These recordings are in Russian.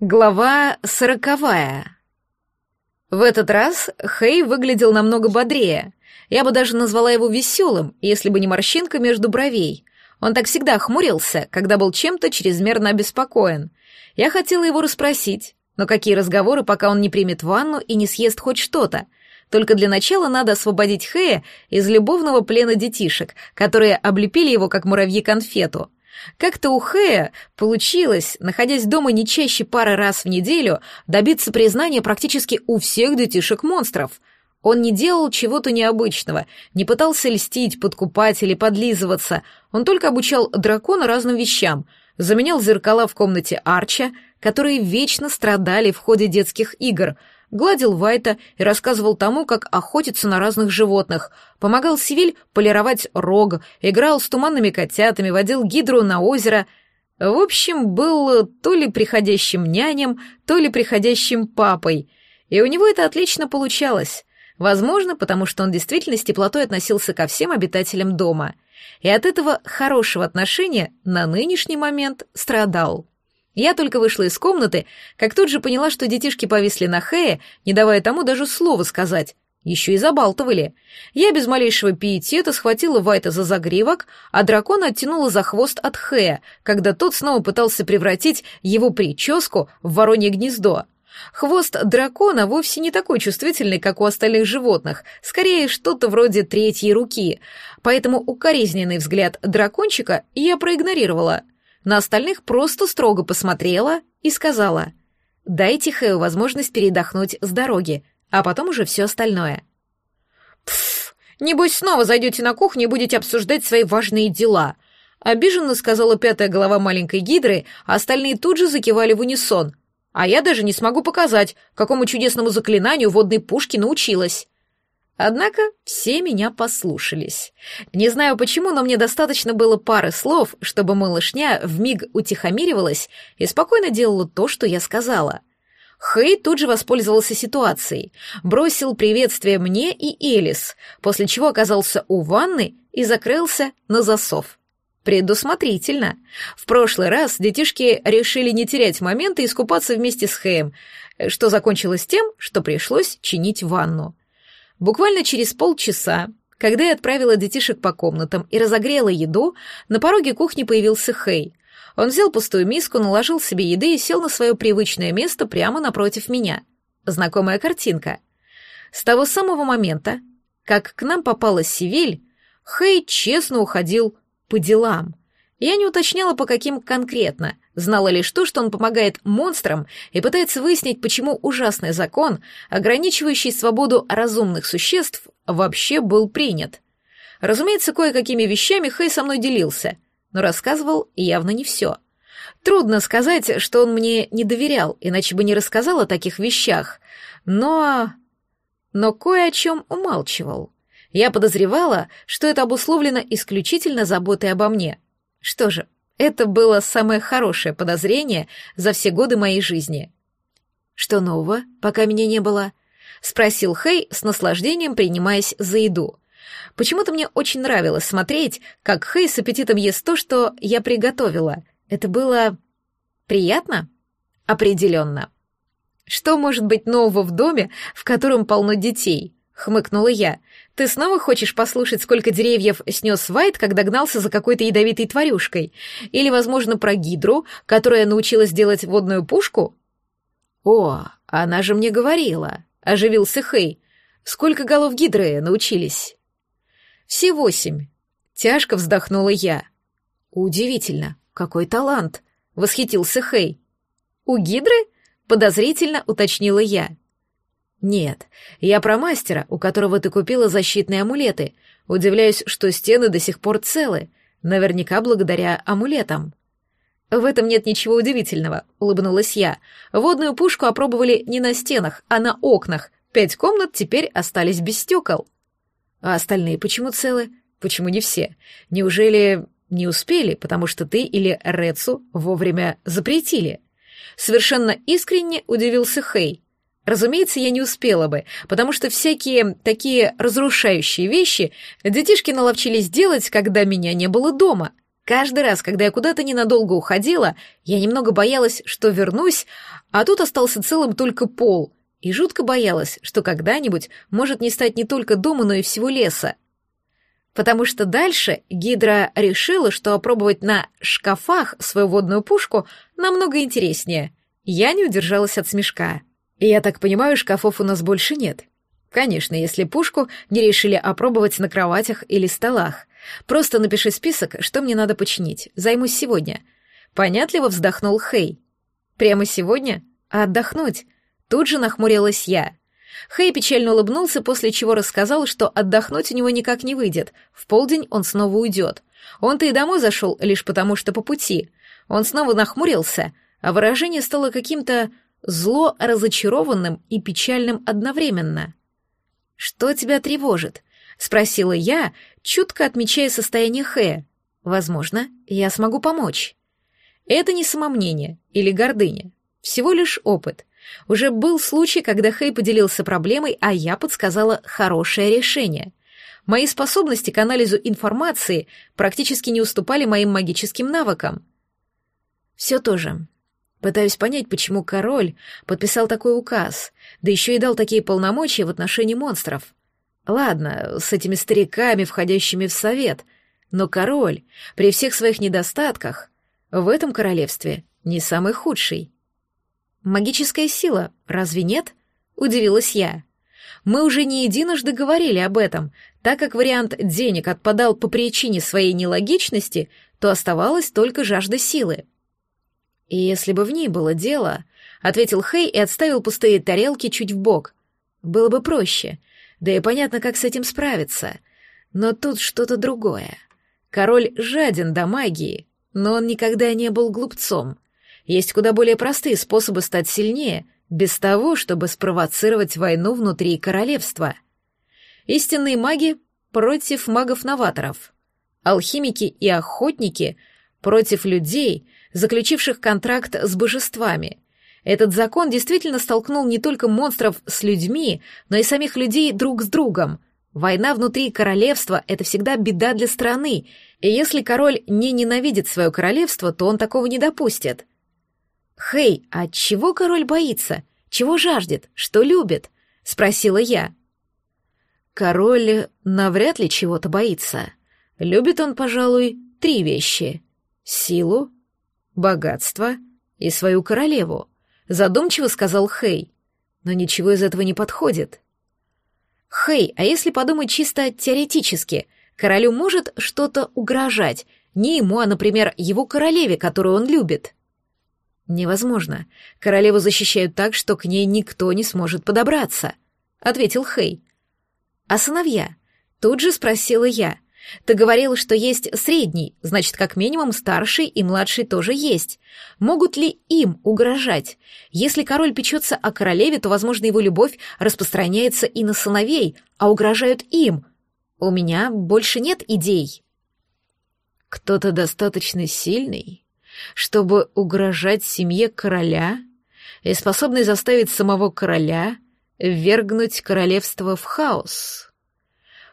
Глава сороковая. В этот раз Хей выглядел намного бодрее. Я бы даже назвала его веселым, если бы не морщинка между бровей. Он так всегда хмурился, когда был чем-то чрезмерно обеспокоен. Я хотела его расспросить, но какие разговоры, пока он не примет ванну и не съест хоть что-то. Только для начала надо освободить Хэя из любовного плена детишек, которые облепили его как муравьи конфету. Как-то у Хэя получилось, находясь дома не чаще пары раз в неделю, добиться признания практически у всех детишек-монстров. Он не делал чего-то необычного, не пытался льстить, подкупать или подлизываться. Он только обучал дракона разным вещам, заменял зеркала в комнате Арча, которые вечно страдали в ходе детских игр — гладил Вайта и рассказывал тому, как охотится на разных животных, помогал Сивиль полировать рог, играл с туманными котятами, водил гидру на озеро. В общем, был то ли приходящим няням, то ли приходящим папой. И у него это отлично получалось. Возможно, потому что он действительно с теплотой относился ко всем обитателям дома. И от этого хорошего отношения на нынешний момент страдал. Я только вышла из комнаты, как тут же поняла, что детишки повисли на Хэе, не давая тому даже слова сказать. Еще и забалтывали. Я без малейшего пиетета схватила Вайта за загривок, а дракона оттянула за хвост от Хэя, когда тот снова пытался превратить его прическу в воронье гнездо. Хвост дракона вовсе не такой чувствительный, как у остальных животных, скорее что-то вроде третьей руки, поэтому укоризненный взгляд дракончика я проигнорировала — на остальных просто строго посмотрела и сказала «Дайте Хэю возможность передохнуть с дороги, а потом уже все остальное». «Пф, небось снова зайдете на кухню и будете обсуждать свои важные дела», обиженно сказала пятая голова маленькой гидры, а остальные тут же закивали в унисон. «А я даже не смогу показать, какому чудесному заклинанию водной пушки научилась». Однако все меня послушались. Не знаю почему, но мне достаточно было пары слов, чтобы малышня вмиг утихомиривалась и спокойно делала то, что я сказала. Хэй тут же воспользовался ситуацией, бросил приветствие мне и Элис, после чего оказался у ванны и закрылся на засов. Предусмотрительно. В прошлый раз детишки решили не терять момент и искупаться вместе с Хэем, что закончилось тем, что пришлось чинить ванну. Буквально через полчаса, когда я отправила детишек по комнатам и разогрела еду, на пороге кухни появился Хей. Он взял пустую миску, наложил себе еды и сел на свое привычное место прямо напротив меня. Знакомая картинка. С того самого момента, как к нам попала Сивиль, Хей честно уходил по делам. Я не уточняла, по каким конкретно, Знала лишь то, что он помогает монстрам и пытается выяснить, почему ужасный закон, ограничивающий свободу разумных существ, вообще был принят. Разумеется, кое-какими вещами Хэй со мной делился, но рассказывал явно не все. Трудно сказать, что он мне не доверял, иначе бы не рассказал о таких вещах, но... Но кое о чем умалчивал. Я подозревала, что это обусловлено исключительно заботой обо мне. Что же, это было самое хорошее подозрение за все годы моей жизни. «Что нового, пока меня не было?» — спросил Хей с наслаждением, принимаясь за еду. Почему-то мне очень нравилось смотреть, как Хей с аппетитом ест то, что я приготовила. Это было... приятно? Определенно. Что может быть нового в доме, в котором полно детей? хмыкнула я. Ты снова хочешь послушать, сколько деревьев снес Вайт, когда гнался за какой-то ядовитой тварюшкой? Или, возможно, про гидру, которая научилась делать водную пушку? О, она же мне говорила, оживился Хей. Сколько голов гидры научились? Все восемь. Тяжко вздохнула я. Удивительно, какой талант, восхитился Хей. У гидры? подозрительно уточнила я. Нет, я про мастера, у которого ты купила защитные амулеты. Удивляюсь, что стены до сих пор целы, наверняка благодаря амулетам. В этом нет ничего удивительного, улыбнулась я. Водную пушку опробовали не на стенах, а на окнах. Пять комнат теперь остались без стекол. А остальные почему целы? Почему не все? Неужели не успели, потому что ты или Рецу вовремя запретили? Совершенно искренне удивился Хей. Разумеется, я не успела бы, потому что всякие такие разрушающие вещи детишки наловчились делать, когда меня не было дома. Каждый раз, когда я куда-то ненадолго уходила, я немного боялась, что вернусь, а тут остался целым только пол, и жутко боялась, что когда-нибудь может не стать не только дома, но и всего леса. Потому что дальше Гидра решила, что опробовать на шкафах свою водную пушку намного интереснее. Я не удержалась от смешка. Я так понимаю, шкафов у нас больше нет. Конечно, если пушку не решили опробовать на кроватях или столах. Просто напиши список, что мне надо починить. Займусь сегодня. Понятливо вздохнул Хей. Прямо сегодня? А отдохнуть? Тут же нахмурилась я. Хей печально улыбнулся, после чего рассказал, что отдохнуть у него никак не выйдет. В полдень он снова уйдет. Он-то и домой зашел лишь потому, что по пути. Он снова нахмурился, а выражение стало каким-то зло разочарованным и печальным одновременно. «Что тебя тревожит?» — спросила я, чутко отмечая состояние Хэ. «Возможно, я смогу помочь». Это не самомнение или гордыня, всего лишь опыт. Уже был случай, когда Хэй поделился проблемой, а я подсказала хорошее решение. Мои способности к анализу информации практически не уступали моим магическим навыкам. Все то же, Пытаюсь понять, почему король подписал такой указ, да еще и дал такие полномочия в отношении монстров. Ладно, с этими стариками, входящими в совет, но король, при всех своих недостатках, в этом королевстве не самый худший. «Магическая сила, разве нет?» — удивилась я. «Мы уже не единожды говорили об этом, так как вариант денег отпадал по причине своей нелогичности, то оставалась только жажда силы». И «Если бы в ней было дело», — ответил Хей и отставил пустые тарелки чуть в бок. «Было бы проще. Да и понятно, как с этим справиться. Но тут что-то другое. Король жаден до магии, но он никогда не был глупцом. Есть куда более простые способы стать сильнее, без того, чтобы спровоцировать войну внутри королевства. Истинные маги против магов-новаторов. Алхимики и охотники против людей — заключивших контракт с божествами. Этот закон действительно столкнул не только монстров с людьми, но и самих людей друг с другом. Война внутри королевства — это всегда беда для страны, и если король не ненавидит свое королевство, то он такого не допустит. «Хей, а чего король боится? Чего жаждет? Что любит?» — спросила я. «Король навряд ли чего-то боится», Любит он, пожалуй, три вещи — силу, «Богатство и свою королеву», — задумчиво сказал Хей. «Но ничего из этого не подходит». «Хей, а если подумать чисто теоретически, королю может что-то угрожать, не ему, а, например, его королеве, которую он любит?» «Невозможно. Королеву защищают так, что к ней никто не сможет подобраться», — ответил Хей. «А сыновья?» — тут же спросила я. Ты говорил, что есть средний, значит, как минимум старший и младший тоже есть. Могут ли им угрожать? Если король печется о королеве, то, возможно, его любовь распространяется и на сыновей, а угрожают им. У меня больше нет идей. Кто-то достаточно сильный, чтобы угрожать семье короля и способный заставить самого короля ввергнуть королевство в хаос.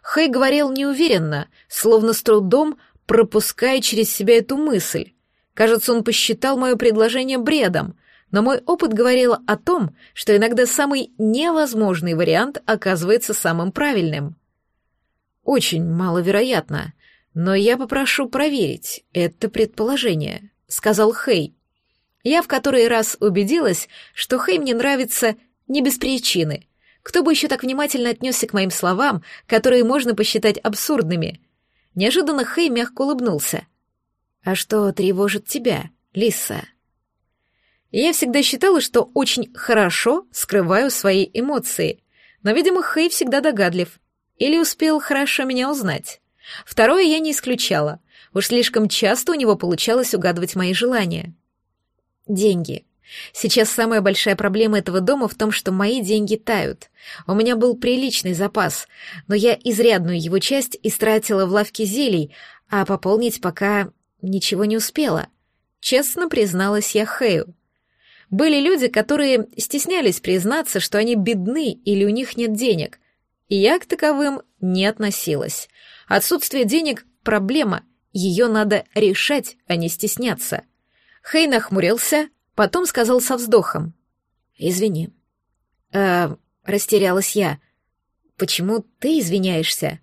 Хэй говорил неуверенно, словно с трудом пропуская через себя эту мысль. Кажется, он посчитал мое предложение бредом, но мой опыт говорил о том, что иногда самый невозможный вариант оказывается самым правильным. «Очень маловероятно, но я попрошу проверить это предположение», — сказал Хэй. Я в который раз убедилась, что Хэй мне нравится не без причины — кто бы еще так внимательно отнесся к моим словам, которые можно посчитать абсурдными? Неожиданно Хэй мягко улыбнулся. «А что тревожит тебя, Лиса?» Я всегда считала, что очень хорошо скрываю свои эмоции, но, видимо, Хэй всегда догадлив. Или успел хорошо меня узнать. Второе я не исключала. Уж слишком часто у него получалось угадывать мои желания. Деньги. Сейчас самая большая проблема этого дома в том, что мои деньги тают. У меня был приличный запас, но я изрядную его часть истратила в лавке зелий, а пополнить пока ничего не успела. Честно призналась я Хэю. Были люди, которые стеснялись признаться, что они бедны или у них нет денег. И я к таковым не относилась. Отсутствие денег — проблема, ее надо решать, а не стесняться. Хэй нахмурился — Потом сказал со вздохом. «Извини». «Э, растерялась я. Почему ты извиняешься?»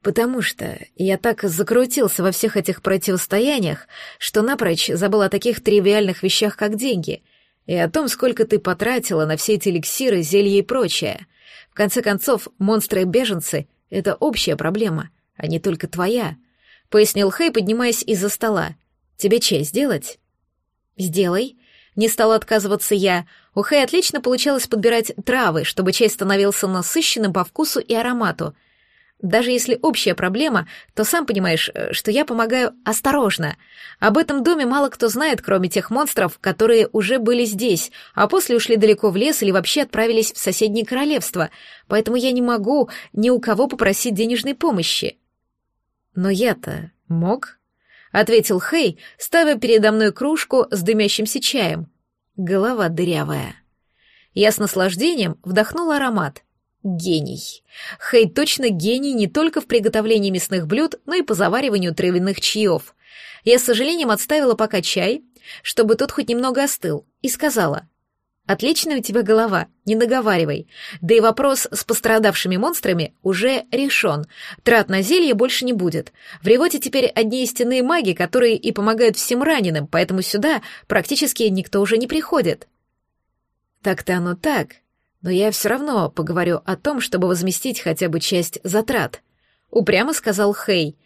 «Потому что я так закрутился во всех этих противостояниях, что напрочь забыл о таких тривиальных вещах, как деньги, и о том, сколько ты потратила на все эти эликсиры, зелья и прочее. В конце концов, монстры и беженцы — это общая проблема, а не только твоя», — пояснил Хэй, поднимаясь из-за стола. «Тебе честь делать?» «Сделай». Не стала отказываться я. У Хэй отлично получалось подбирать травы, чтобы чай становился насыщенным по вкусу и аромату. Даже если общая проблема, то сам понимаешь, э, что я помогаю осторожно. Об этом доме мало кто знает, кроме тех монстров, которые уже были здесь, а после ушли далеко в лес или вообще отправились в соседние королевства, поэтому я не могу ни у кого попросить денежной помощи. Но я-то мог? — ответил Хей, ставя передо мной кружку с дымящимся чаем. Голова дырявая. Я с наслаждением вдохнул аромат. Гений. Хей точно гений не только в приготовлении мясных блюд, но и по завариванию травяных чаев. Я с сожалением отставила пока чай, чтобы тот хоть немного остыл, и сказала — Отличная у тебя голова, не наговаривай. Да и вопрос с пострадавшими монстрами уже решен. Трат на зелье больше не будет. В ревоте теперь одни истинные маги, которые и помогают всем раненым, поэтому сюда практически никто уже не приходит. Так-то оно так. Но я все равно поговорю о том, чтобы возместить хотя бы часть затрат. Упрямо сказал Хей.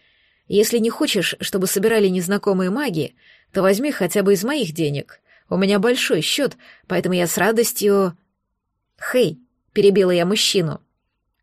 Если не хочешь, чтобы собирали незнакомые маги, то возьми хотя бы из моих денег. — у меня большой счет, поэтому я с радостью...» «Хей!» — перебила я мужчину.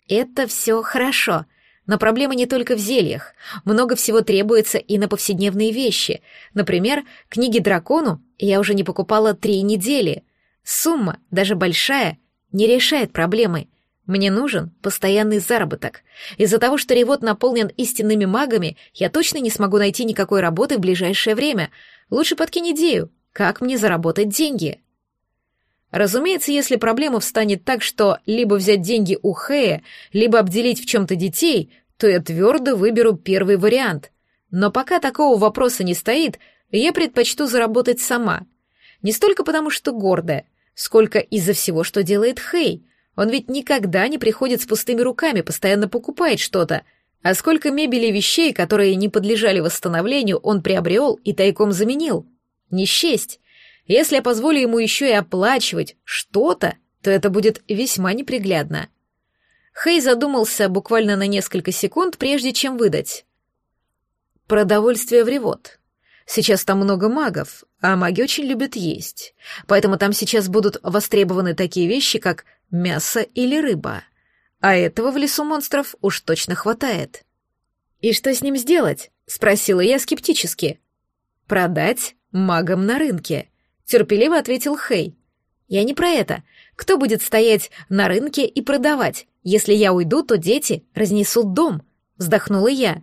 «Это все хорошо, но проблема не только в зельях. Много всего требуется и на повседневные вещи. Например, книги дракону я уже не покупала три недели. Сумма, даже большая, не решает проблемы. Мне нужен постоянный заработок. Из-за того, что ревод наполнен истинными магами, я точно не смогу найти никакой работы в ближайшее время. Лучше подкинь идею, как мне заработать деньги? Разумеется, если проблема встанет так, что либо взять деньги у Хэя, либо обделить в чем-то детей, то я твердо выберу первый вариант. Но пока такого вопроса не стоит, я предпочту заработать сама. Не столько потому, что гордая, сколько из-за всего, что делает Хэй. Он ведь никогда не приходит с пустыми руками, постоянно покупает что-то. А сколько мебели и вещей, которые не подлежали восстановлению, он приобрел и тайком заменил не счесть. Если я позволю ему еще и оплачивать что-то, то это будет весьма неприглядно. Хей задумался буквально на несколько секунд, прежде чем выдать. Продовольствие в ревод. Сейчас там много магов, а маги очень любят есть. Поэтому там сейчас будут востребованы такие вещи, как мясо или рыба. А этого в лесу монстров уж точно хватает. «И что с ним сделать?» — спросила я скептически. «Продать?» магом на рынке», — терпеливо ответил Хей. «Я не про это. Кто будет стоять на рынке и продавать? Если я уйду, то дети разнесут дом», — вздохнула я.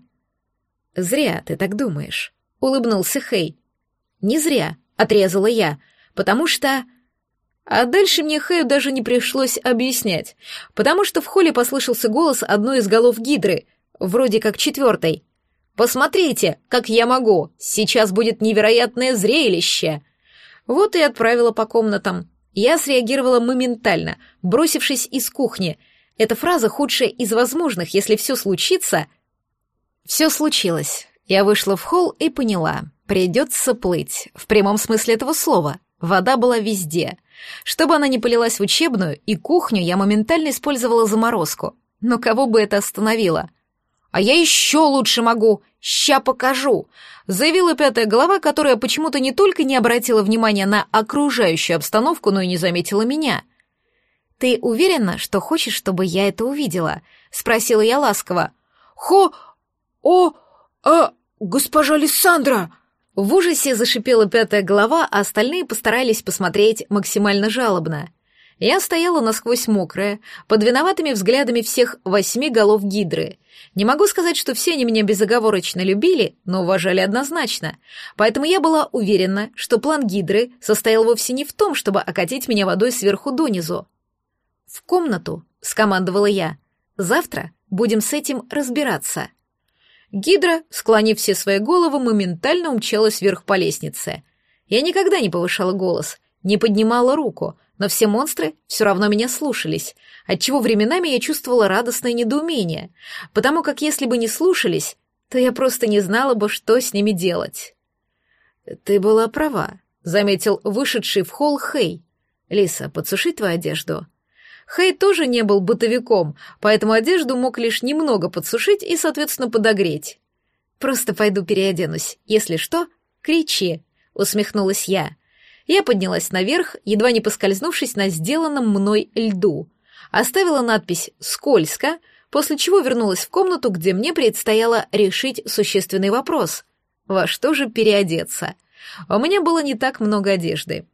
«Зря ты так думаешь», — улыбнулся Хей. «Не зря», — отрезала я, «потому что...» А дальше мне Хэю даже не пришлось объяснять, потому что в холле послышался голос одной из голов Гидры, вроде как четвертой. Посмотрите, как я могу! Сейчас будет невероятное зрелище!» Вот и отправила по комнатам. Я среагировала моментально, бросившись из кухни. Эта фраза худшая из возможных, если все случится. Все случилось. Я вышла в холл и поняла. Придется плыть. В прямом смысле этого слова. Вода была везде. Чтобы она не полилась в учебную, и кухню я моментально использовала заморозку. Но кого бы это остановило? «А я еще лучше могу!» Ща покажу!» заявила пятая голова, которая почему-то не только не обратила внимания на окружающую обстановку, но и не заметила меня. «Ты уверена, что хочешь, чтобы я это увидела?» — спросила я ласково. «Хо... о... а... госпожа Лиссандра!» В ужасе зашипела пятая голова, а остальные постарались посмотреть максимально жалобно. Я стояла насквозь мокрая, под виноватыми взглядами всех восьми голов гидры. Не могу сказать, что все они меня безоговорочно любили, но уважали однозначно. Поэтому я была уверена, что план гидры состоял вовсе не в том, чтобы окатить меня водой сверху донизу. «В комнату», — скомандовала я. «Завтра будем с этим разбираться». Гидра, склонив все свои головы, моментально умчалась вверх по лестнице. Я никогда не повышала голос — не поднимала руку, но все монстры все равно меня слушались, отчего временами я чувствовала радостное недоумение, потому как если бы не слушались, то я просто не знала бы, что с ними делать. «Ты была права», — заметил вышедший в холл Хей. «Лиса, подсуши твою одежду». Хей тоже не был бытовиком, поэтому одежду мог лишь немного подсушить и, соответственно, подогреть. «Просто пойду переоденусь. Если что, кричи», — усмехнулась я. «Я...» Я поднялась наверх, едва не поскользнувшись на сделанном мной льду. Оставила надпись «Скользко», после чего вернулась в комнату, где мне предстояло решить существенный вопрос. Во что же переодеться? У меня было не так много одежды.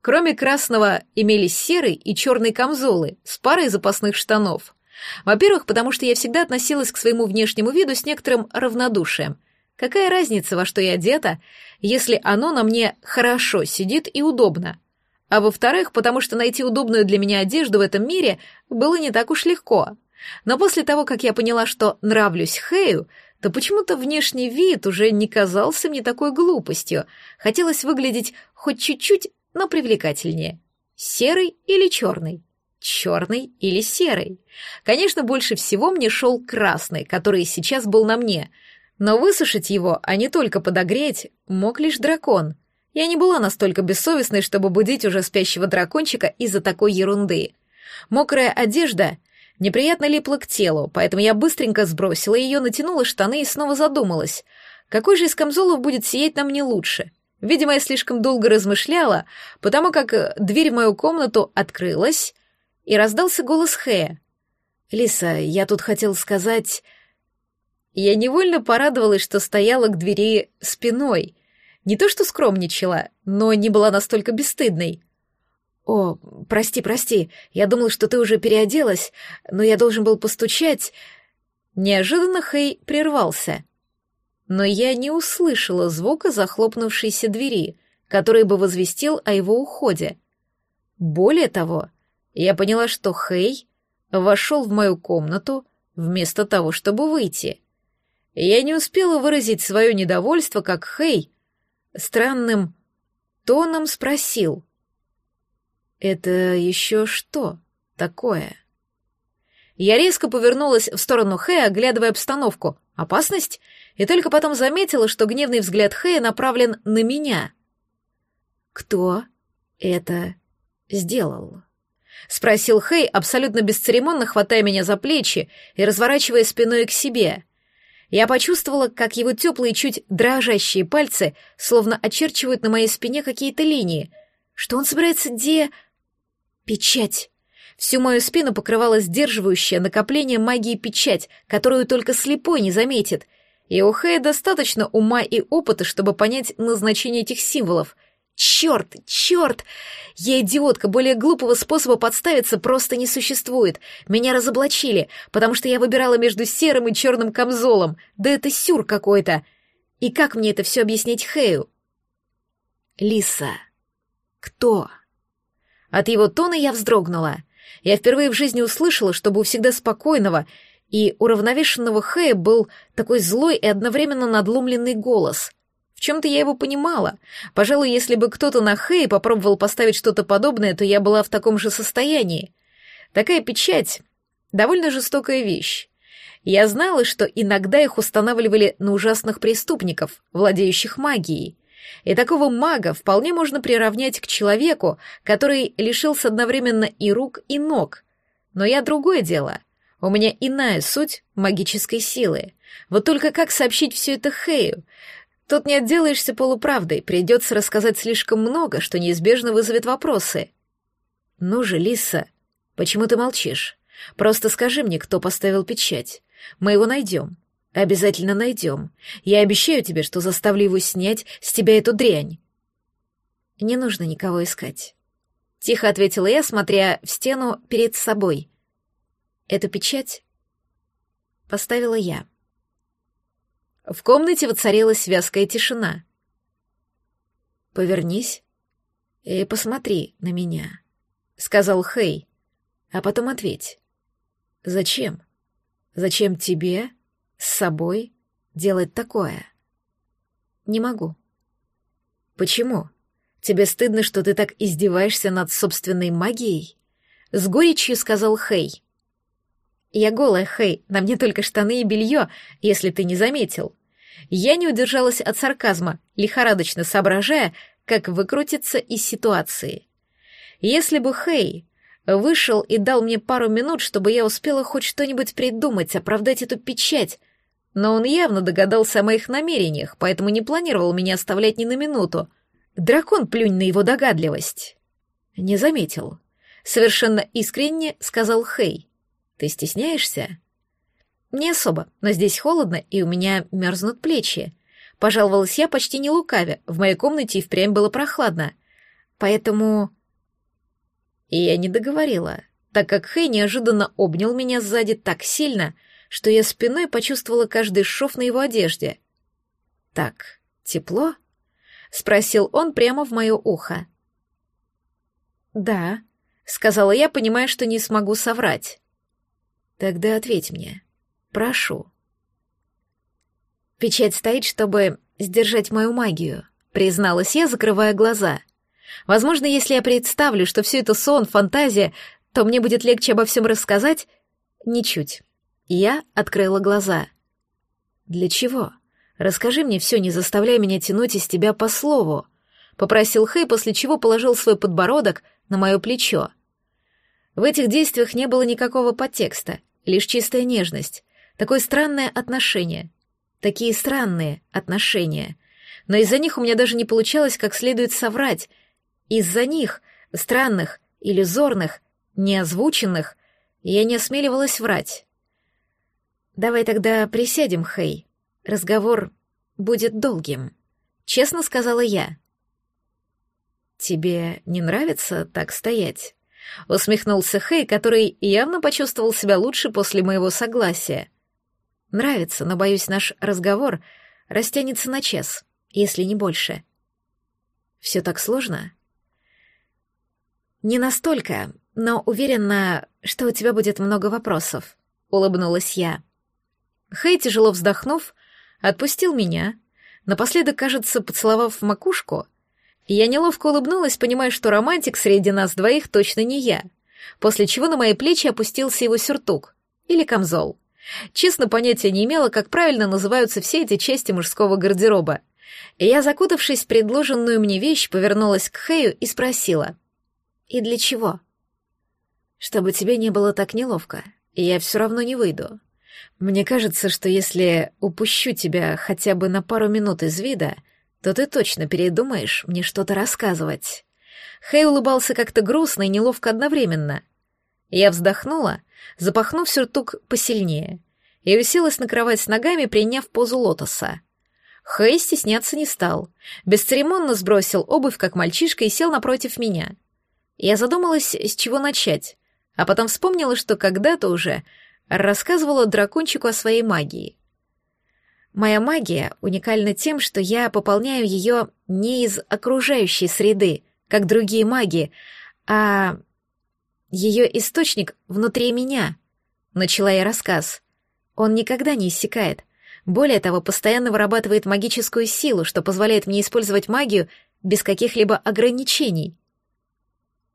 Кроме красного имелись серый и черный камзолы с парой запасных штанов. Во-первых, потому что я всегда относилась к своему внешнему виду с некоторым равнодушием — Какая разница, во что я одета, если оно на мне хорошо сидит и удобно? А во-вторых, потому что найти удобную для меня одежду в этом мире было не так уж легко. Но после того, как я поняла, что нравлюсь Хэю, то почему-то внешний вид уже не казался мне такой глупостью. Хотелось выглядеть хоть чуть-чуть, но привлекательнее. Серый или черный? черный или серый. Конечно, больше всего мне шел красный, который сейчас был на мне, но высушить его, а не только подогреть, мог лишь дракон. Я не была настолько бессовестной, чтобы будить уже спящего дракончика из-за такой ерунды. Мокрая одежда неприятно липла к телу, поэтому я быстренько сбросила ее, натянула штаны и снова задумалась. Какой же из камзолов будет сиять нам не лучше? Видимо, я слишком долго размышляла, потому как э, дверь в мою комнату открылась, и раздался голос Хэя. «Лиса, я тут хотел сказать...» Я невольно порадовалась, что стояла к двери спиной. Не то что скромничала, но не была настолько бесстыдной. «О, прости, прости, я думала, что ты уже переоделась, но я должен был постучать...» Неожиданно Хей прервался. Но я не услышала звука захлопнувшейся двери, который бы возвестил о его уходе. Более того, я поняла, что Хей вошел в мою комнату вместо того, чтобы выйти — я не успела выразить свое недовольство, как Хей странным тоном спросил. «Это еще что такое?» Я резко повернулась в сторону Хэя, оглядывая обстановку. «Опасность?» И только потом заметила, что гневный взгляд Хэя направлен на меня. «Кто это сделал?» — спросил Хэй, абсолютно бесцеремонно хватая меня за плечи и разворачивая спиной к себе. Я почувствовала, как его теплые, чуть дрожащие пальцы словно очерчивают на моей спине какие-то линии. Что он собирается де... Печать. Всю мою спину покрывала сдерживающее накопление магии печать, которую только слепой не заметит. И у Хэя достаточно ума и опыта, чтобы понять назначение этих символов. Черт, черт! Я идиотка, более глупого способа подставиться просто не существует. Меня разоблачили, потому что я выбирала между серым и черным камзолом. Да это сюр какой-то. И как мне это все объяснить Хэю? Лиса. Кто? От его тона я вздрогнула. Я впервые в жизни услышала, чтобы у всегда спокойного и уравновешенного Хэя был такой злой и одновременно надломленный голос. В чем-то я его понимала. Пожалуй, если бы кто-то на Хэй попробовал поставить что-то подобное, то я была в таком же состоянии. Такая печать — довольно жестокая вещь. Я знала, что иногда их устанавливали на ужасных преступников, владеющих магией. И такого мага вполне можно приравнять к человеку, который лишился одновременно и рук, и ног. Но я другое дело. У меня иная суть магической силы. Вот только как сообщить все это Хэю? Тут не отделаешься полуправдой, придется рассказать слишком много, что неизбежно вызовет вопросы. Ну же, Лиса, почему ты молчишь? Просто скажи мне, кто поставил печать. Мы его найдем. Обязательно найдем. Я обещаю тебе, что заставлю его снять с тебя эту дрянь. Не нужно никого искать. Тихо ответила я, смотря в стену перед собой. Эту печать поставила я. В комнате воцарилась вязкая тишина. «Повернись и посмотри на меня», — сказал Хей, а потом ответь. «Зачем? Зачем тебе с собой делать такое?» «Не могу». «Почему? Тебе стыдно, что ты так издеваешься над собственной магией?» С горечью сказал Хей. «Я голая, Хей, на мне только штаны и белье, если ты не заметил». Я не удержалась от сарказма, лихорадочно соображая, как выкрутиться из ситуации. Если бы Хей вышел и дал мне пару минут, чтобы я успела хоть что-нибудь придумать, оправдать эту печать, но он явно догадался о моих намерениях, поэтому не планировал меня оставлять ни на минуту. Дракон плюнь на его догадливость. Не заметил. Совершенно искренне сказал Хей. Ты стесняешься? Не особо, но здесь холодно, и у меня мерзнут плечи. Пожаловалась я почти не лукавя, в моей комнате и впрямь было прохладно. Поэтому... И я не договорила, так как Хэй неожиданно обнял меня сзади так сильно, что я спиной почувствовала каждый шов на его одежде. «Так, тепло?» — спросил он прямо в мое ухо. «Да», — сказала я, понимая, что не смогу соврать. Тогда ответь мне. Прошу. Печать стоит, чтобы сдержать мою магию, призналась я, закрывая глаза. Возможно, если я представлю, что все это сон, фантазия, то мне будет легче обо всем рассказать? Ничуть. Я открыла глаза. Для чего? Расскажи мне все, не заставляй меня тянуть из тебя по слову. Попросил Хэй, после чего положил свой подбородок на мое плечо. В этих действиях не было никакого подтекста, лишь чистая нежность, такое странное отношение, такие странные отношения. Но из-за них у меня даже не получалось как следует соврать. Из-за них, странных, иллюзорных, неозвученных, я не осмеливалась врать. «Давай тогда присядем, Хэй. Разговор будет долгим», — честно сказала я. «Тебе не нравится так стоять?» Усмехнулся Хей, который явно почувствовал себя лучше после моего согласия. Нравится, но, боюсь, наш разговор растянется на час, если не больше. Все так сложно? Не настолько, но уверена, что у тебя будет много вопросов, улыбнулась я. Хей тяжело вздохнув, отпустил меня, напоследок, кажется, поцеловав в макушку — я неловко улыбнулась, понимая, что романтик среди нас двоих точно не я, после чего на мои плечи опустился его сюртук или камзол. Честно, понятия не имела, как правильно называются все эти части мужского гардероба. И я, закутавшись в предложенную мне вещь, повернулась к Хэю и спросила. «И для чего?» «Чтобы тебе не было так неловко, и я все равно не выйду. Мне кажется, что если упущу тебя хотя бы на пару минут из вида, то ты точно передумаешь мне что-то рассказывать». Хей улыбался как-то грустно и неловко одновременно. Я вздохнула, запахнув сюртук посильнее, и уселась на кровать с ногами, приняв позу лотоса. Хей стесняться не стал, бесцеремонно сбросил обувь, как мальчишка, и сел напротив меня. Я задумалась, с чего начать, а потом вспомнила, что когда-то уже рассказывала дракончику о своей магии. Моя магия уникальна тем, что я пополняю ее не из окружающей среды, как другие маги, а ее источник внутри меня. Начала я рассказ. Он никогда не иссякает. Более того, постоянно вырабатывает магическую силу, что позволяет мне использовать магию без каких-либо ограничений.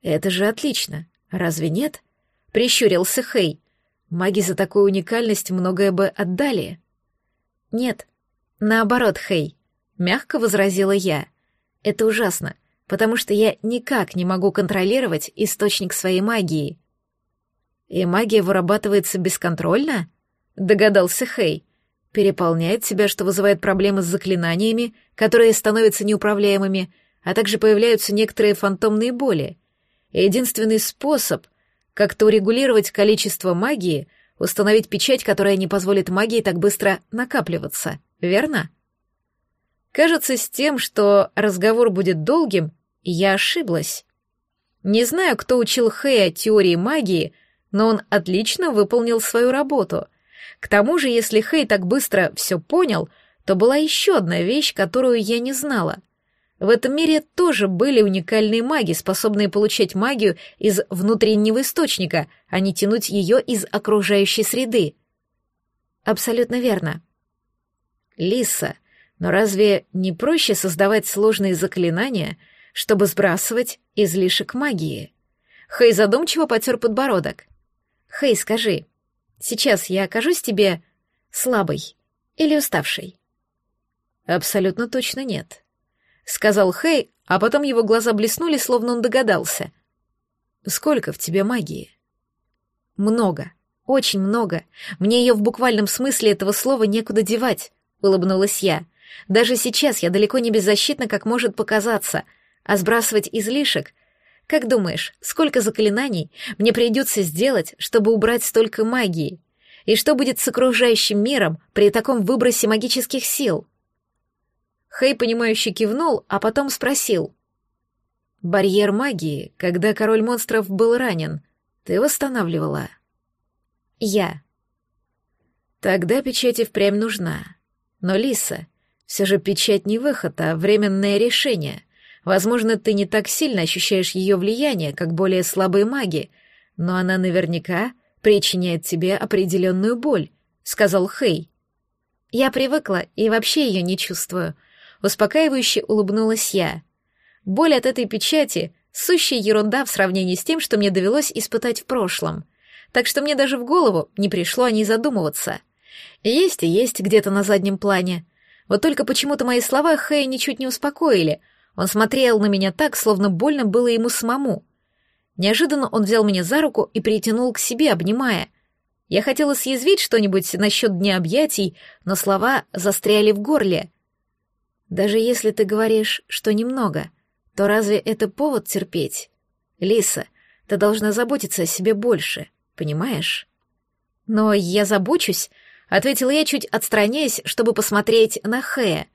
Это же отлично. Разве нет? Прищурился Хей. Маги за такую уникальность многое бы отдали. «Нет, наоборот, Хей», — мягко возразила я. «Это ужасно, потому что я никак не могу контролировать источник своей магии». «И магия вырабатывается бесконтрольно?» — догадался Хей. «Переполняет тебя, что вызывает проблемы с заклинаниями, которые становятся неуправляемыми, а также появляются некоторые фантомные боли. Единственный способ как-то урегулировать количество магии — установить печать, которая не позволит магии так быстро накапливаться, верно? Кажется, с тем, что разговор будет долгим, я ошиблась. Не знаю, кто учил Хэя теории магии, но он отлично выполнил свою работу. К тому же, если Хэй так быстро все понял, то была еще одна вещь, которую я не знала. В этом мире тоже были уникальные маги, способные получать магию из внутреннего источника, а не тянуть ее из окружающей среды. Абсолютно верно. Лиса, но разве не проще создавать сложные заклинания, чтобы сбрасывать излишек магии? Хей, задумчиво потер подбородок. Хей, скажи, сейчас я окажусь тебе слабой или уставшей? Абсолютно точно нет сказал Хей, а потом его глаза блеснули, словно он догадался. Сколько в тебе магии? Много, очень много. Мне ее в буквальном смысле этого слова некуда девать, улыбнулась я. Даже сейчас я далеко не беззащитна, как может показаться, а сбрасывать излишек как думаешь, сколько заклинаний мне придется сделать, чтобы убрать столько магии? И что будет с окружающим миром при таком выбросе магических сил? Хэй, понимающе кивнул, а потом спросил. «Барьер магии, когда король монстров был ранен, ты восстанавливала?» «Я». «Тогда печать и впрямь нужна. Но, Лиса, все же печать не выход, а временное решение. Возможно, ты не так сильно ощущаешь ее влияние, как более слабые маги, но она наверняка причиняет тебе определенную боль», — сказал Хэй. «Я привыкла и вообще ее не чувствую», — успокаивающе улыбнулась я. Боль от этой печати — сущая ерунда в сравнении с тем, что мне довелось испытать в прошлом. Так что мне даже в голову не пришло о ней задумываться. Есть и есть где-то на заднем плане. Вот только почему-то мои слова Хэя ничуть не успокоили. Он смотрел на меня так, словно больно было ему самому. Неожиданно он взял меня за руку и притянул к себе, обнимая. Я хотела съязвить что-нибудь насчет дня объятий, но слова застряли в горле. Даже если ты говоришь, что немного, то разве это повод терпеть? Лиса, ты должна заботиться о себе больше, понимаешь? Но я забочусь, ответила я, чуть отстраняясь, чтобы посмотреть на Хэя.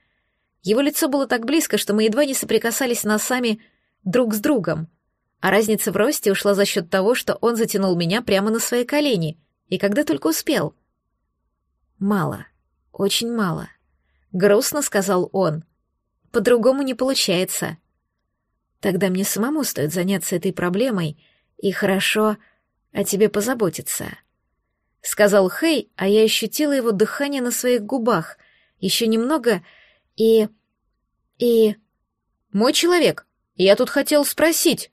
Его лицо было так близко, что мы едва не соприкасались носами друг с другом. А разница в росте ушла за счет того, что он затянул меня прямо на свои колени, и когда только успел. Мало, очень мало грустно сказал он. По-другому не получается. Тогда мне самому стоит заняться этой проблемой и хорошо о тебе позаботиться. Сказал Хей, а я ощутила его дыхание на своих губах. Еще немного и... и... Мой человек, я тут хотел спросить.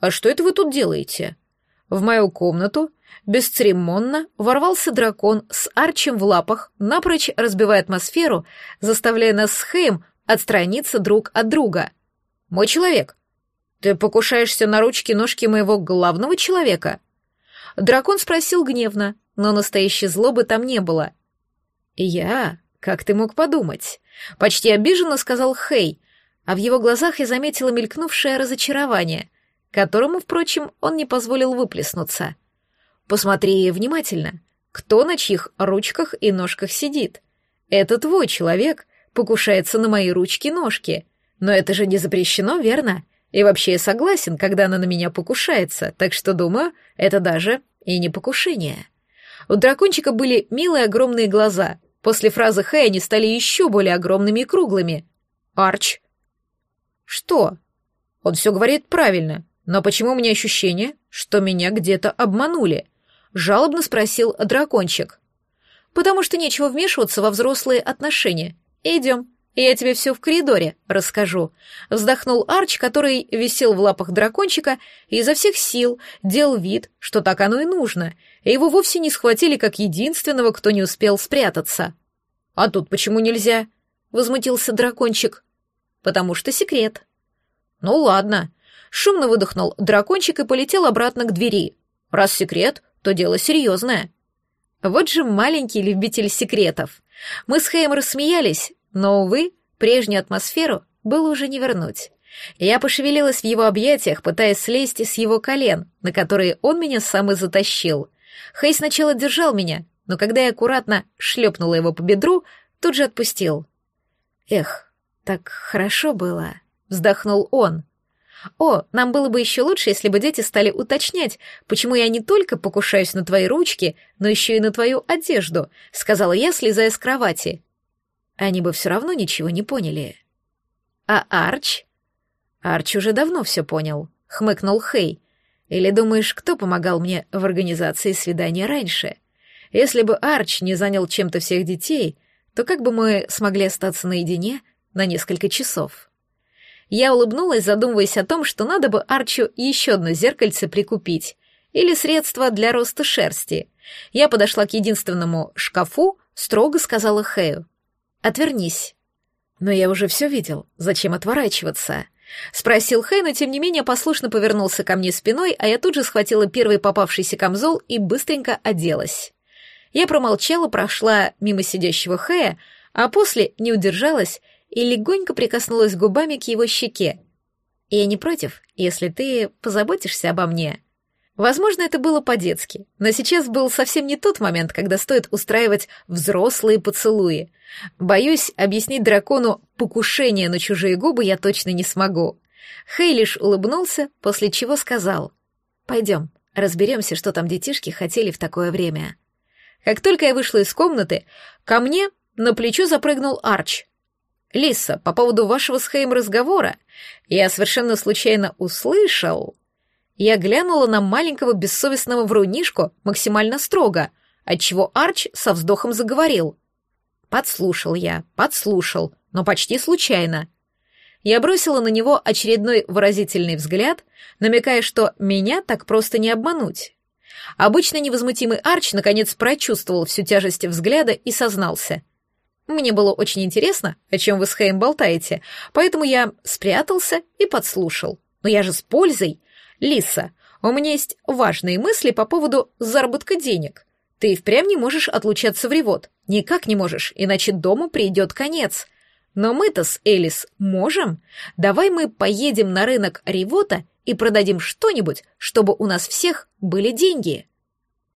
А что это вы тут делаете? — в мою комнату бесцеремонно ворвался дракон с арчем в лапах, напрочь разбивая атмосферу, заставляя нас с Хэем отстраниться друг от друга. «Мой человек, ты покушаешься на ручки-ножки моего главного человека?» Дракон спросил гневно, но настоящей злобы там не было. «Я? Как ты мог подумать?» Почти обиженно сказал Хей, а в его глазах я заметила мелькнувшее разочарование — которому, впрочем, он не позволил выплеснуться. «Посмотри внимательно, кто на чьих ручках и ножках сидит. Это твой человек покушается на мои ручки и ножки. Но это же не запрещено, верно? И вообще я согласен, когда она на меня покушается, так что, думаю, это даже и не покушение». У дракончика были милые огромные глаза. После фразы Хэй они стали еще более огромными и круглыми. «Арч!» «Что?» «Он все говорит правильно. Но почему у меня ощущение, что меня где-то обманули? Жалобно спросил дракончик. Потому что нечего вмешиваться во взрослые отношения. Идем, я тебе все в коридоре расскажу. Вздохнул Арч, который висел в лапах дракончика и изо всех сил делал вид, что так оно и нужно. И его вовсе не схватили как единственного, кто не успел спрятаться. А тут почему нельзя? Возмутился дракончик. Потому что секрет. Ну ладно, шумно выдохнул дракончик и полетел обратно к двери. Раз секрет, то дело серьезное. Вот же маленький любитель секретов. Мы с Хэем рассмеялись, но, увы, прежнюю атмосферу было уже не вернуть. Я пошевелилась в его объятиях, пытаясь слезть с его колен, на которые он меня сам и затащил. Хэй сначала держал меня, но когда я аккуратно шлепнула его по бедру, тут же отпустил. «Эх, так хорошо было», — вздохнул он. О, нам было бы еще лучше, если бы дети стали уточнять, почему я не только покушаюсь на твои ручки, но еще и на твою одежду, сказала я, слезая с кровати. Они бы все равно ничего не поняли. А Арч? Арч уже давно все понял, хмыкнул Хей. Или думаешь, кто помогал мне в организации свидания раньше? Если бы Арч не занял чем-то всех детей, то как бы мы смогли остаться наедине на несколько часов? Я улыбнулась, задумываясь о том, что надо бы Арчу еще одно зеркальце прикупить. Или средство для роста шерсти. Я подошла к единственному шкафу, строго сказала Хэю. «Отвернись». «Но я уже все видел. Зачем отворачиваться?» Спросил Хэй, но тем не менее послушно повернулся ко мне спиной, а я тут же схватила первый попавшийся камзол и быстренько оделась. Я промолчала, прошла мимо сидящего Хэя, а после не удержалась и легонько прикоснулась губами к его щеке. «Я не против, если ты позаботишься обо мне». Возможно, это было по-детски, но сейчас был совсем не тот момент, когда стоит устраивать взрослые поцелуи. Боюсь, объяснить дракону покушение на чужие губы я точно не смогу. Хейлиш улыбнулся, после чего сказал «Пойдем, разберемся, что там детишки хотели в такое время». Как только я вышла из комнаты, ко мне на плечо запрыгнул Арч, Лиса, по поводу вашего с Хейм разговора, я совершенно случайно услышал... Я глянула на маленького бессовестного врунишку максимально строго, отчего Арч со вздохом заговорил. Подслушал я, подслушал, но почти случайно. Я бросила на него очередной выразительный взгляд, намекая, что меня так просто не обмануть. Обычно невозмутимый Арч наконец прочувствовал всю тяжесть взгляда и сознался — мне было очень интересно, о чем вы с Хэем болтаете, поэтому я спрятался и подслушал. Но я же с пользой. Лиса, у меня есть важные мысли по поводу заработка денег. Ты впрямь не можешь отлучаться в ревод. Никак не можешь, иначе дому придет конец. Но мы-то с Элис можем. Давай мы поедем на рынок ревота и продадим что-нибудь, чтобы у нас всех были деньги.